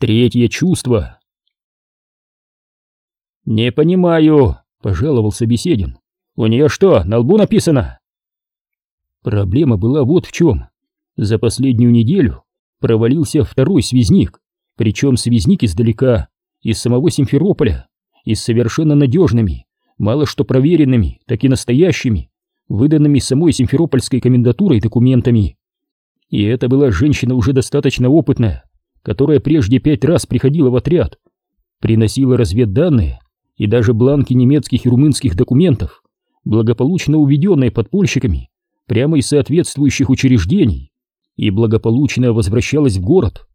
Третье чувство. «Не понимаю», — пожаловался Беседин. «У нее что, на лбу написано?» Проблема была вот в чем. За последнюю неделю провалился второй связник, причем связник издалека, из самого Симферополя, и с совершенно надежными, мало что проверенными, так и настоящими, выданными самой Симферопольской комендатурой документами. И это была женщина уже достаточно опытная, которая прежде пять раз приходила в отряд, приносила разведданные и даже бланки немецких и румынских документов, благополучно уведенные подпольщиками прямо из соответствующих учреждений, и благополучно возвращалась в город.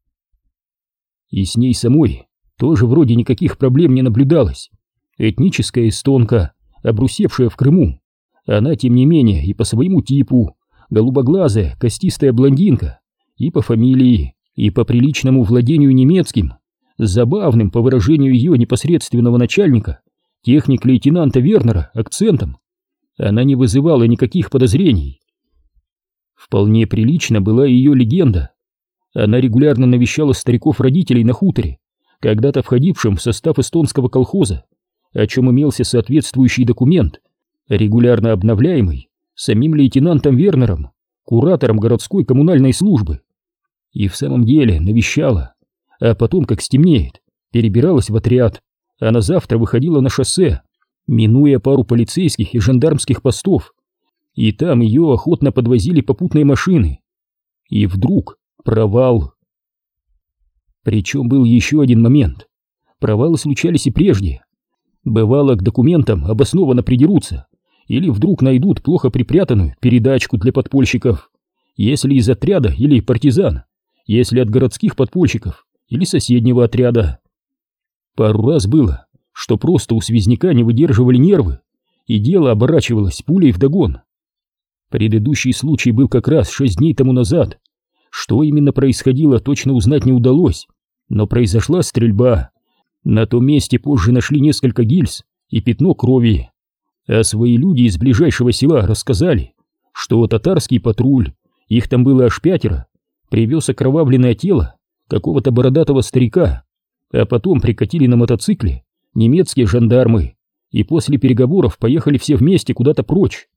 И с ней самой тоже вроде никаких проблем не наблюдалось. Этническая эстонка, обрусевшая в Крыму, она, тем не менее, и по своему типу, голубоглазая, костистая блондинка, и по фамилии, и по приличному владению немецким, забавным, по выражению ее непосредственного начальника, техник-лейтенанта Вернера, акцентом. Она не вызывала никаких подозрений. Вполне прилично была ее легенда. Она регулярно навещала стариков-родителей на хуторе, когда-то входившим в состав эстонского колхоза, о чем имелся соответствующий документ, регулярно обновляемый самим лейтенантом Вернером, куратором городской коммунальной службы. И в самом деле навещала, а потом, как стемнеет, перебиралась в отряд, а на завтра выходила на шоссе, минуя пару полицейских и жандармских постов, и там ее охотно подвозили попутные машины. И вдруг провал. Причем был еще один момент. Провалы случались и прежде. Бывало, к документам обоснованно придерутся, или вдруг найдут плохо припрятанную передачку для подпольщиков, если из отряда или партизан если от городских подпольщиков или соседнего отряда. Пару раз было, что просто у связняка не выдерживали нервы, и дело оборачивалось пулей вдогон. Предыдущий случай был как раз шесть дней тому назад. Что именно происходило, точно узнать не удалось, но произошла стрельба. На том месте позже нашли несколько гильз и пятно крови. А свои люди из ближайшего села рассказали, что татарский патруль, их там было аж пятеро, привез окровавленное тело какого-то бородатого старика, а потом прикатили на мотоцикле немецкие жандармы и после переговоров поехали все вместе куда-то прочь.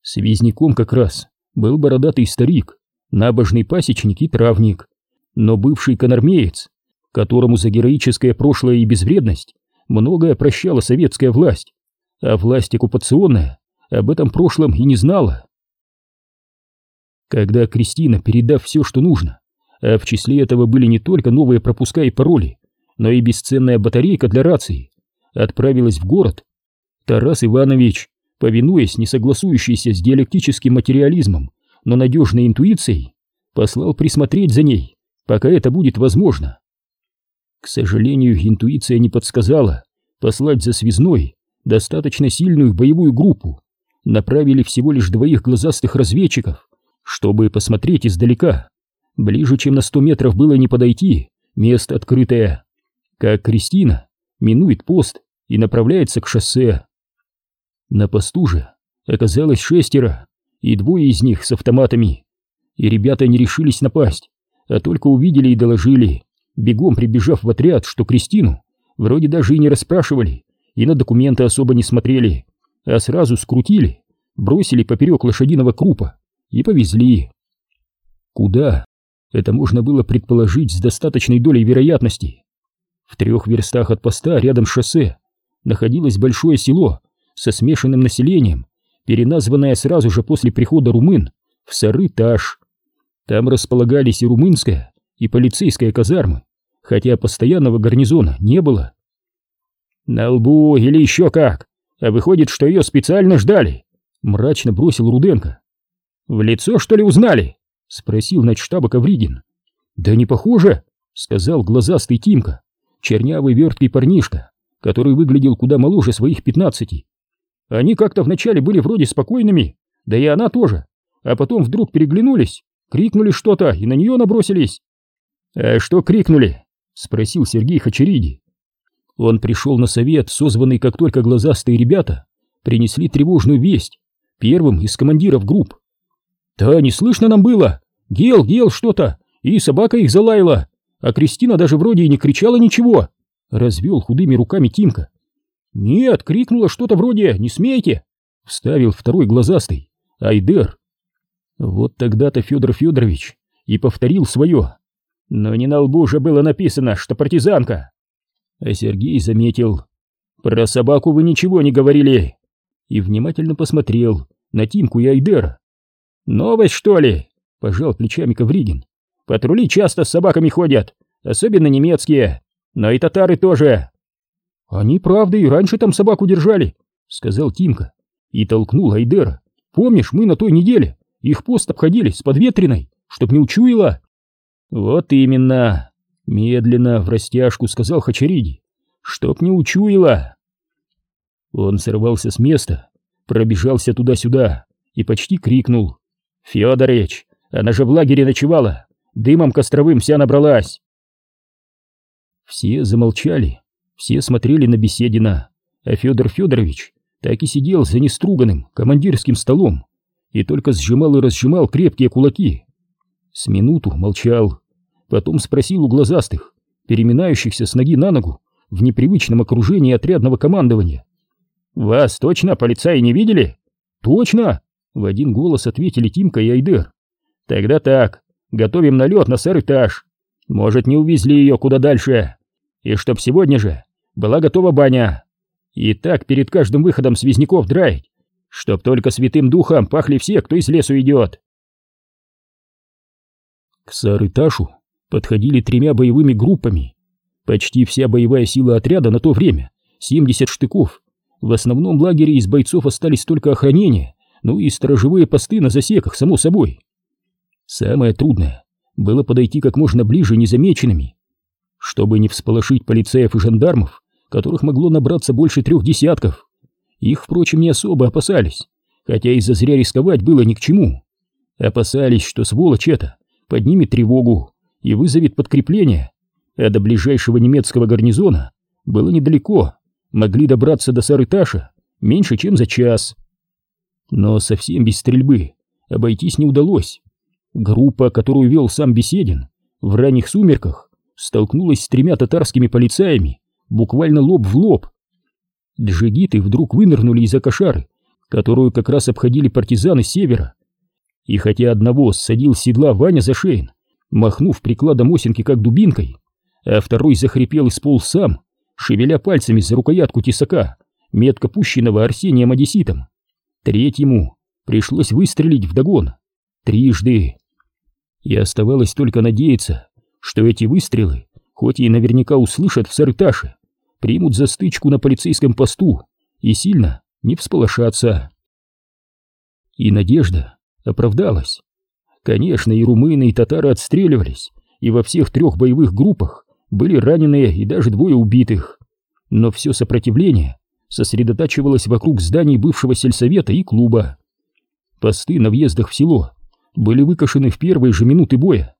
Связняком как раз был бородатый старик, набожный пасечник и травник, но бывший конармеец, которому за героическое прошлое и безвредность многое прощала советская власть, а власть оккупационная об этом прошлом и не знала. Когда Кристина, передав все, что нужно, а в числе этого были не только новые пропуска и пароли, но и бесценная батарейка для рации, отправилась в город, Тарас Иванович, повинуясь несогласующейся с диалектическим материализмом, но надежной интуицией, послал присмотреть за ней, пока это будет возможно. К сожалению, интуиция не подсказала послать за связной достаточно сильную боевую группу. Направили всего лишь двоих глазастых разведчиков, чтобы посмотреть издалека. Ближе, чем на сто метров было не подойти, место открытое. Как Кристина минует пост и направляется к шоссе. На посту же оказалось шестеро, и двое из них с автоматами. И ребята не решились напасть, а только увидели и доложили, бегом прибежав в отряд, что Кристину вроде даже и не расспрашивали, и на документы особо не смотрели, а сразу скрутили, бросили поперек лошадиного крупа и повезли. Куда? Это можно было предположить с достаточной долей вероятности. В трех верстах от поста, рядом с шоссе, находилось большое село со смешанным населением, переназванное сразу же после прихода румын в Сары-Таш. Там располагались и румынская, и полицейская казармы, хотя постоянного гарнизона не было. «На лбу или еще как? А выходит, что ее специально ждали!» Мрачно бросил Руденко. «В лицо, что ли, узнали?» — спросил начштаба Ковригин. «Да не похоже», — сказал глазастый Тимка, чернявый верткий парнишка, который выглядел куда моложе своих пятнадцати. Они как-то вначале были вроде спокойными, да и она тоже, а потом вдруг переглянулись, крикнули что-то и на нее набросились. «А что крикнули?» — спросил Сергей Хачериди. Он пришел на совет, созванный как только глазастые ребята принесли тревожную весть, первым из командиров групп. «Да не слышно нам было! Гел, гел что-то! И собака их залаяла! а Кристина даже вроде и не кричала ничего. Развел худыми руками Тимка. Нет, крикнула что-то вроде «Не смейте!» Вставил второй глазастый. Айдер. Вот тогда-то Федор Федорович и повторил свое. Но не на лбу уже было написано, что партизанка. А Сергей заметил. Про собаку вы ничего не говорили. И внимательно посмотрел на Тимку и Айдера. Новость, что ли? Пожал плечами Ковригин. Патрули часто с собаками ходят, особенно немецкие, но и татары тоже. Они, правда, и раньше там собаку держали, сказал Тимка и толкнул Айдера. Помнишь, мы на той неделе их пост обходили с подветриной, чтоб не учуяла. Вот именно, медленно, в растяжку сказал Хачариди, чтоб не учуяла. Он сорвался с места, пробежался туда-сюда и почти крикнул. «Федорыч, она же в лагере ночевала, дымом костровым вся набралась!» Все замолчали, все смотрели на Беседина, а Федор Федорович так и сидел за неструганным командирским столом и только сжимал и разжимал крепкие кулаки. С минуту молчал, потом спросил у глазастых, переминающихся с ноги на ногу в непривычном окружении отрядного командования. «Вас точно полицаи не видели?» «Точно!» — в один голос ответили Тимка и Айдер. «Тогда так, готовим налет на сэр-этаж. Может, не увезли ее куда дальше. И чтоб сегодня же была готова баня. И так перед каждым выходом связняков драить, чтоб только святым духом пахли все, кто из лесу идет. К Сарыташу подходили тремя боевыми группами. Почти вся боевая сила отряда на то время, 70 штыков. В основном лагере из бойцов остались только охранение, ну и сторожевые посты на засеках, само собой. Самое трудное было подойти как можно ближе незамеченными. Чтобы не всполошить полицеев и жандармов, которых могло набраться больше трех десятков. Их, впрочем, не особо опасались, хотя и зазря рисковать было ни к чему. Опасались, что сволочь это поднимет тревогу и вызовет подкрепление, а до ближайшего немецкого гарнизона было недалеко, могли добраться до Сарыташа меньше, чем за час. Но совсем без стрельбы обойтись не удалось. Группа, которую вел сам Беседин, в ранних сумерках столкнулась с тремя татарскими полицаями буквально лоб в лоб. Джигиты вдруг вынырнули из-за кошары, которую как раз обходили партизаны севера. И хотя одного ссадил с седла Ваня за шеин, махнув прикладом осенки как дубинкой, а второй захрипел и сполз сам, шевеля пальцами за рукоятку тесака, метко пущенного Арсением Одесситом. Третьему пришлось выстрелить вдогон. Трижды. И оставалось только надеяться, что эти выстрелы, хоть и наверняка услышат в Сарташе, примут за стычку на полицейском посту и сильно не всполошатся. И надежда оправдалась. Конечно, и румыны, и татары отстреливались, и во всех трех боевых группах были раненые и даже двое убитых. Но все сопротивление сосредотачивалось вокруг зданий бывшего сельсовета и клуба. Посты на въездах в село были выкашены в первые же минуты боя.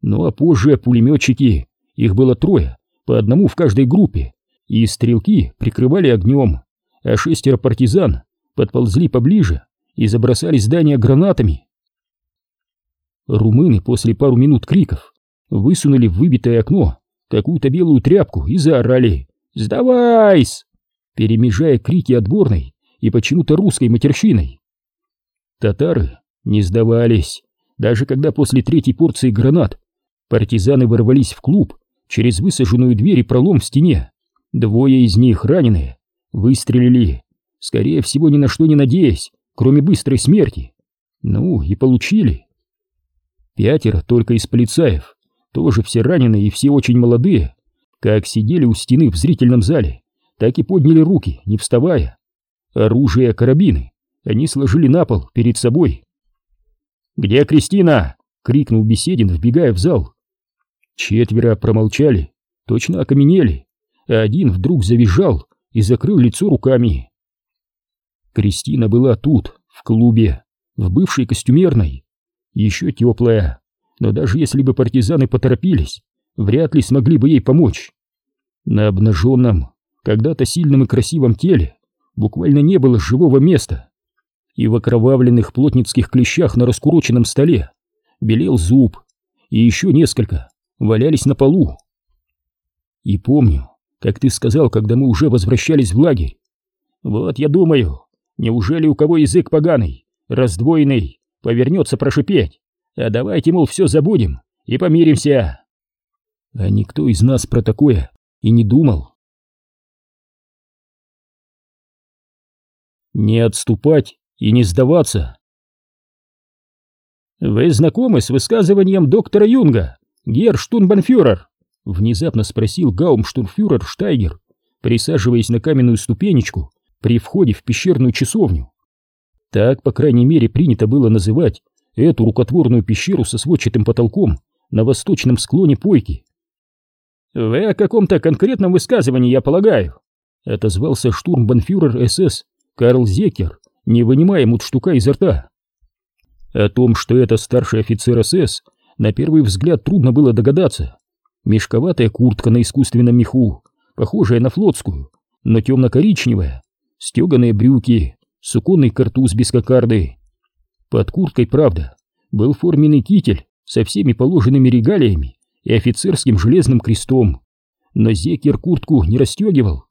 Ну а позже пулеметчики, их было трое, по одному в каждой группе, и стрелки прикрывали огнем, а шестеро партизан подползли поближе и забросали здание гранатами. Румыны после пару минут криков высунули в выбитое окно какую-то белую тряпку и заорали «Сдавайсь!», перемежая крики отборной и почему-то русской матерщиной. Татары не сдавались, даже когда после третьей порции гранат партизаны ворвались в клуб через высаженную дверь и пролом в стене. Двое из них, раненые, выстрелили, скорее всего, ни на что не надеясь, кроме быстрой смерти. Ну, и получили. Пятеро только из полицаев, тоже все раненые и все очень молодые, как сидели у стены в зрительном зале, так и подняли руки, не вставая. Оружие, карабины они сложили на пол перед собой. «Где Кристина?» — крикнул Беседин, вбегая в зал. Четверо промолчали, точно окаменели, а один вдруг завизжал и закрыл лицо руками. Кристина была тут, в клубе, в бывшей костюмерной, еще теплая, но даже если бы партизаны поторопились, вряд ли смогли бы ей помочь. На обнаженном, когда-то сильном и красивом теле буквально не было живого места, и в окровавленных плотницких клещах на раскуроченном столе белел зуб, и еще несколько валялись на полу. И помню, как ты сказал, когда мы уже возвращались в лагерь. Вот я думаю, неужели у кого язык поганый, раздвоенный, повернется прошипеть, а давайте, мол, все забудем и помиримся. А никто из нас про такое и не думал. Не отступать и не сдаваться. «Вы знакомы с высказыванием доктора Юнга, Герр Штунбанфюрер?» — внезапно спросил гаумштурмфюрер Штайгер, присаживаясь на каменную ступенечку при входе в пещерную часовню. Так, по крайней мере, принято было называть эту рукотворную пещеру со сводчатым потолком на восточном склоне Пойки. «Вы о каком-то конкретном высказывании, я полагаю?» — отозвался штурмбанфюрер СС Карл Зекер, не вынимая мундштука изо рта. О том, что это старший офицер СС, на первый взгляд трудно было догадаться. Мешковатая куртка на искусственном меху, похожая на флотскую, но темно-коричневая, стеганые брюки, суконный картуз без кокарды. Под курткой, правда, был форменный китель со всеми положенными регалиями и офицерским железным крестом, но Зекер куртку не расстегивал.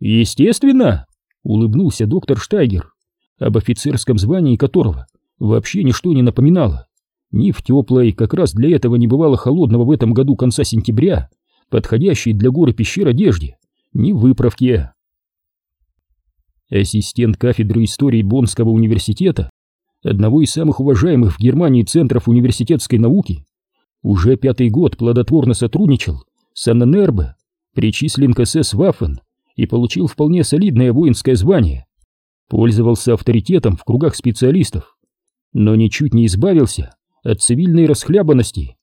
«Естественно!» — улыбнулся доктор Штайгер, об офицерском звании которого вообще ничто не напоминало. Ни в теплой, как раз для этого не бывало холодного в этом году конца сентября, подходящей для горы пещер одежде, ни в выправке. Ассистент кафедры истории Боннского университета, одного из самых уважаемых в Германии центров университетской науки, уже пятый год плодотворно сотрудничал с ННРБ, причислен к СС Ваффен и получил вполне солидное воинское звание, пользовался авторитетом в кругах специалистов, но ничуть не избавился от цивильной расхлябанности.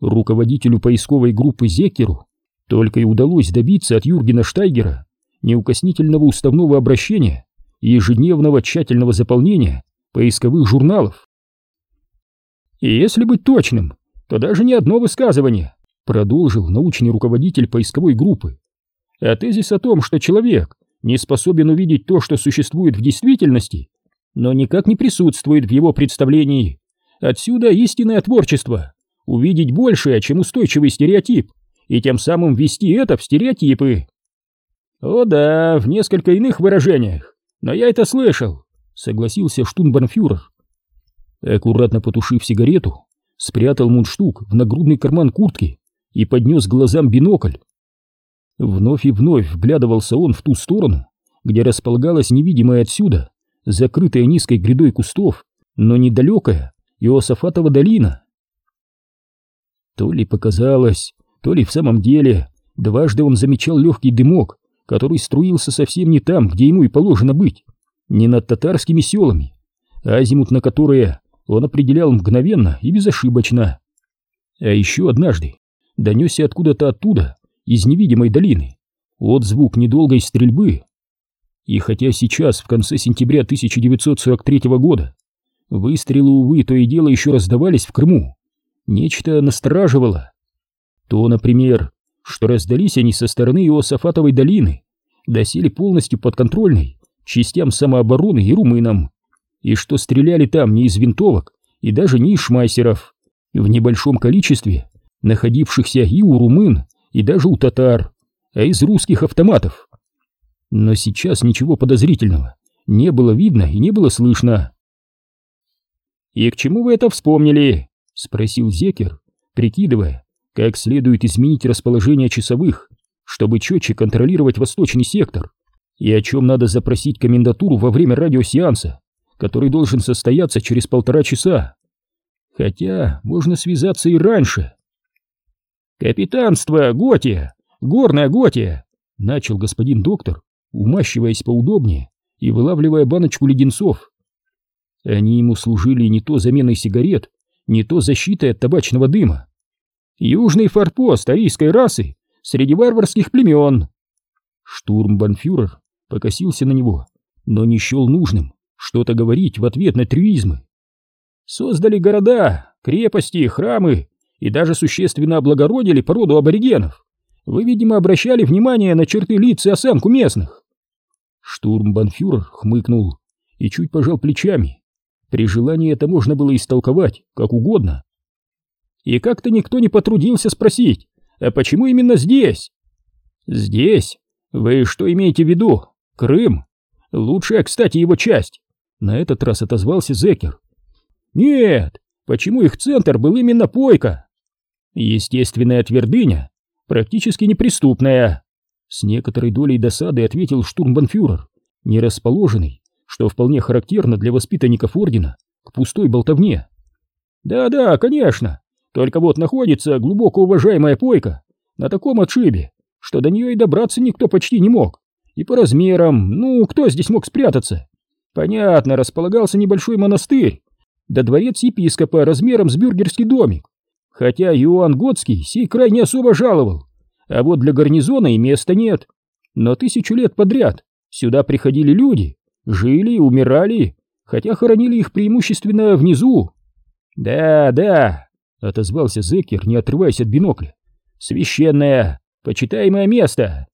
Руководителю поисковой группы Зекеру только и удалось добиться от Юргена Штайгера неукоснительного уставного обращения и ежедневного тщательного заполнения поисковых журналов. И если быть точным, то даже не одно высказывание, продолжил научный руководитель поисковой группы. А тезис о том, что человек не способен увидеть то, что существует в действительности, но никак не присутствует в его представлении. Отсюда истинное творчество. Увидеть большее, чем устойчивый стереотип, и тем самым ввести это в стереотипы. О да, в несколько иных выражениях, но я это слышал, согласился штунбанфюрер. Аккуратно потушив сигарету, спрятал мундштук в нагрудный карман куртки и поднес глазам бинокль. Вновь и вновь вглядывался он в ту сторону, где располагалась невидимая отсюда закрытая низкой грядой кустов, но недалекая Иосафатова долина. То ли показалось, то ли в самом деле дважды он замечал легкий дымок, который струился совсем не там, где ему и положено быть, не над татарскими селами, азимут на которые он определял мгновенно и безошибочно. А еще однажды донесся откуда-то оттуда, из невидимой долины, отзвук недолгой стрельбы, и хотя сейчас, в конце сентября 1943 года, выстрелы, увы, то и дело еще раздавались в Крыму, нечто настораживало. То, например, что раздались они со стороны Иосафатовой долины, досели полностью подконтрольной частям самообороны и румынам, и что стреляли там не из винтовок и даже не из шмайсеров, в небольшом количестве, находившихся и у румын, и даже у татар, а из русских автоматов. Но сейчас ничего подозрительного не было видно и не было слышно. «И к чему вы это вспомнили?» — спросил Зекер, прикидывая, как следует изменить расположение часовых, чтобы четче контролировать восточный сектор, и о чем надо запросить комендатуру во время радиосеанса, который должен состояться через полтора часа. Хотя можно связаться и раньше. «Капитанство, Готия! Горная Готия!» — начал господин доктор, умащиваясь поудобнее и вылавливая баночку леденцов. Они ему служили не то заменой сигарет, не то защитой от табачного дыма. Южный форпост арийской расы среди варварских племен. Штурмбанфюрер покосился на него, но не счел нужным что-то говорить в ответ на трюизмы. Создали города, крепости, храмы и даже существенно облагородили породу аборигенов. Вы, видимо, обращали внимание на черты лиц и осанку местных. Штурмбанфюрер хмыкнул и чуть пожал плечами. При желании это можно было истолковать как угодно. И как-то никто не потрудился спросить, а почему именно здесь? Здесь? Вы что имеете в виду? Крым? Лучшая, кстати, его часть. На этот раз отозвался Зекер. Нет, почему их центр был именно Пойка? Естественная твердыня, практически неприступная. С некоторой долей досады ответил штурмбанфюрер, не расположенный, что вполне характерно для воспитанников ордена, к пустой болтовне. Да-да, конечно, только вот находится глубоко уважаемая Пойка на таком отшибе, что до нее и добраться никто почти не мог. И по размерам, ну, кто здесь мог спрятаться? Понятно, располагался небольшой монастырь, да дворец епископа размером с бюргерский домик. Хотя Иоанн Готский сей край не особо жаловал, а вот для гарнизона и места нет. Но тысячу лет подряд сюда приходили люди, жили умирали, хотя хоронили их преимущественно внизу. «Да, да», — отозвался Зекер, не отрываясь от бинокля, — «священное, почитаемое место».